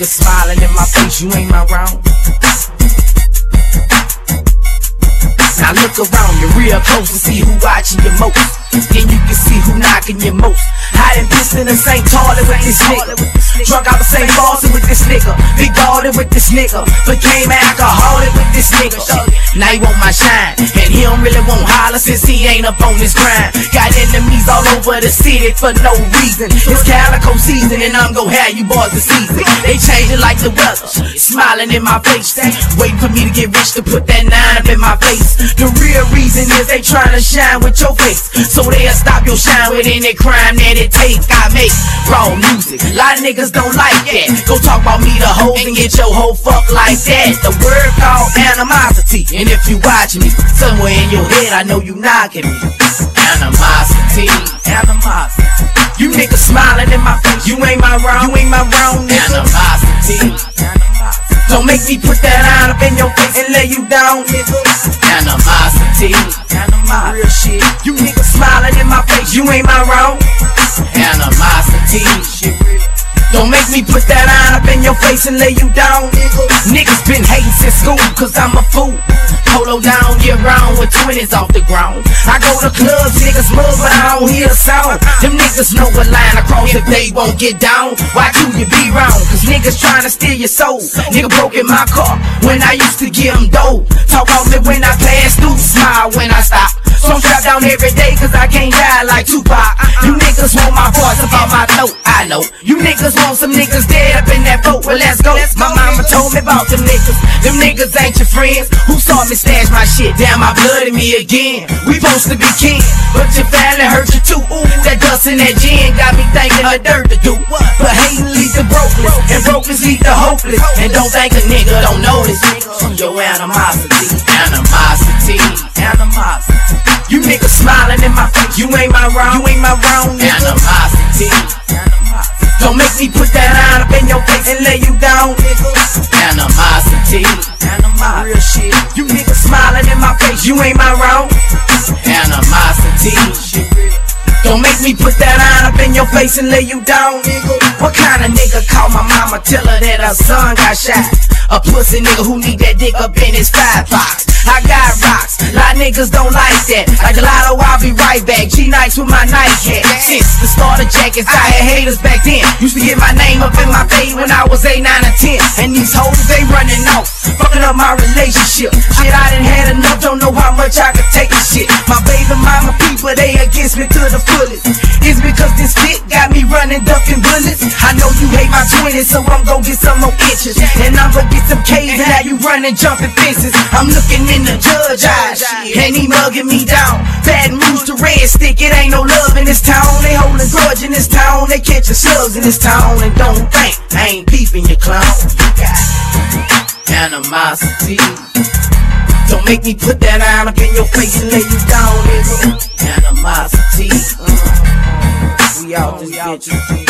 nigga smiling in my face, you ain't my round. Now look around you real close to see who watching you most. Then you can see who knocking you most. Hiding piss in the same toilet with this nigga. Drunk out the same closet with this nigga. Big guarded with this nigga. Became alcoholic with this nigga. Shit. Now he want my shine. And he don't really want holler since he ain't up on his grind. Got enemies all over the city for no reason. It's calico season and I'm gon' have you boys the season. They change it like the weather. Smiling in my face. Waiting for me to get rich to put that nine up in my face. The real reason is they tryna shine with your face. So they'll stop your shine with any crime that it takes. I make raw music. A lot of niggas don't like that. Go talk about me to hoes and get your whole fuck like that. The word called animosity. And if you watching me, somewhere in your head, I know you knocking me. Animosity. You niggas smiling in my face. You ain't my round, you ain't my nigga. Animosity. Don't make me put that eye up in your face and lay you down, nigga. Animosity. Real shit. You niggas smiling in my face. You ain't my round. Animosity. Don't make me put that iron up in your face and lay you down, nigga. Niggas been hating since school, cause I'm a fool. Polo down, year round with 20s off the ground. I go to clubs, niggas move, but I don't hear the sound. Them niggas know a line across cross if they won't get down. Why do you be round? Cause niggas trying to steal your soul. Nigga broke in my car when I used to give them dope. Talk me when I pass through, smile when I stop. So I'm down every day cause I can't die like Tupac. You niggas want my voice about my note, I know. You niggas want some niggas dead up in that boat, well let's go. My mama told me about them niggas. Them niggas ain't your friends. Who saw me stash my shit? Damn, my blood in me again. We supposed to be kin, but your family hurt you too. Ooh, that dust in that gin got me thinking of dirt to do. But hating leads to brokenness, and brokenness lead to hopeless. And don't think a nigga don't notice. Your animosity, animosity, animosity. You niggas smiling in my face. You ain't my round. You ain't my round. Nigga. Animosity. Don't make me put that iron up in your face and lay you down. Animosity. You ain't my round. Animosity. Don't make me put that iron up in your face and lay you down. What kind of nigga call my mama, tell her that her son got shot? A pussy nigga who need that dick up in his five box. I got rocks, lot niggas don't like that. Like a lot of I'll be right back. G nights with my nightcap. Since the start of jackets, I had haters back then. Used to get my name up in my face when I was 8, 9, or 10. And these hoes, they running off, fucking up my relationship. Shit, I done had enough, much I could take this shit. My baby mama people, they against me to the fullest. It's because this fit got me running, ducking bullets. I know you hate my 20s, so I'm gon' get some more inches. And I'm gon' get some K's and have you running, jumping fences. I'm looking in the judge eyes, and he mugging me down. Bad news to red stick, it ain't no love in this town. They holding grudge in this town, they catching slugs in this town. And don't think I ain't peeping your clown. Animosity. Don't make me put that iron up in your face and lay you down, nigga. Animosity. Uh, we out this bitch.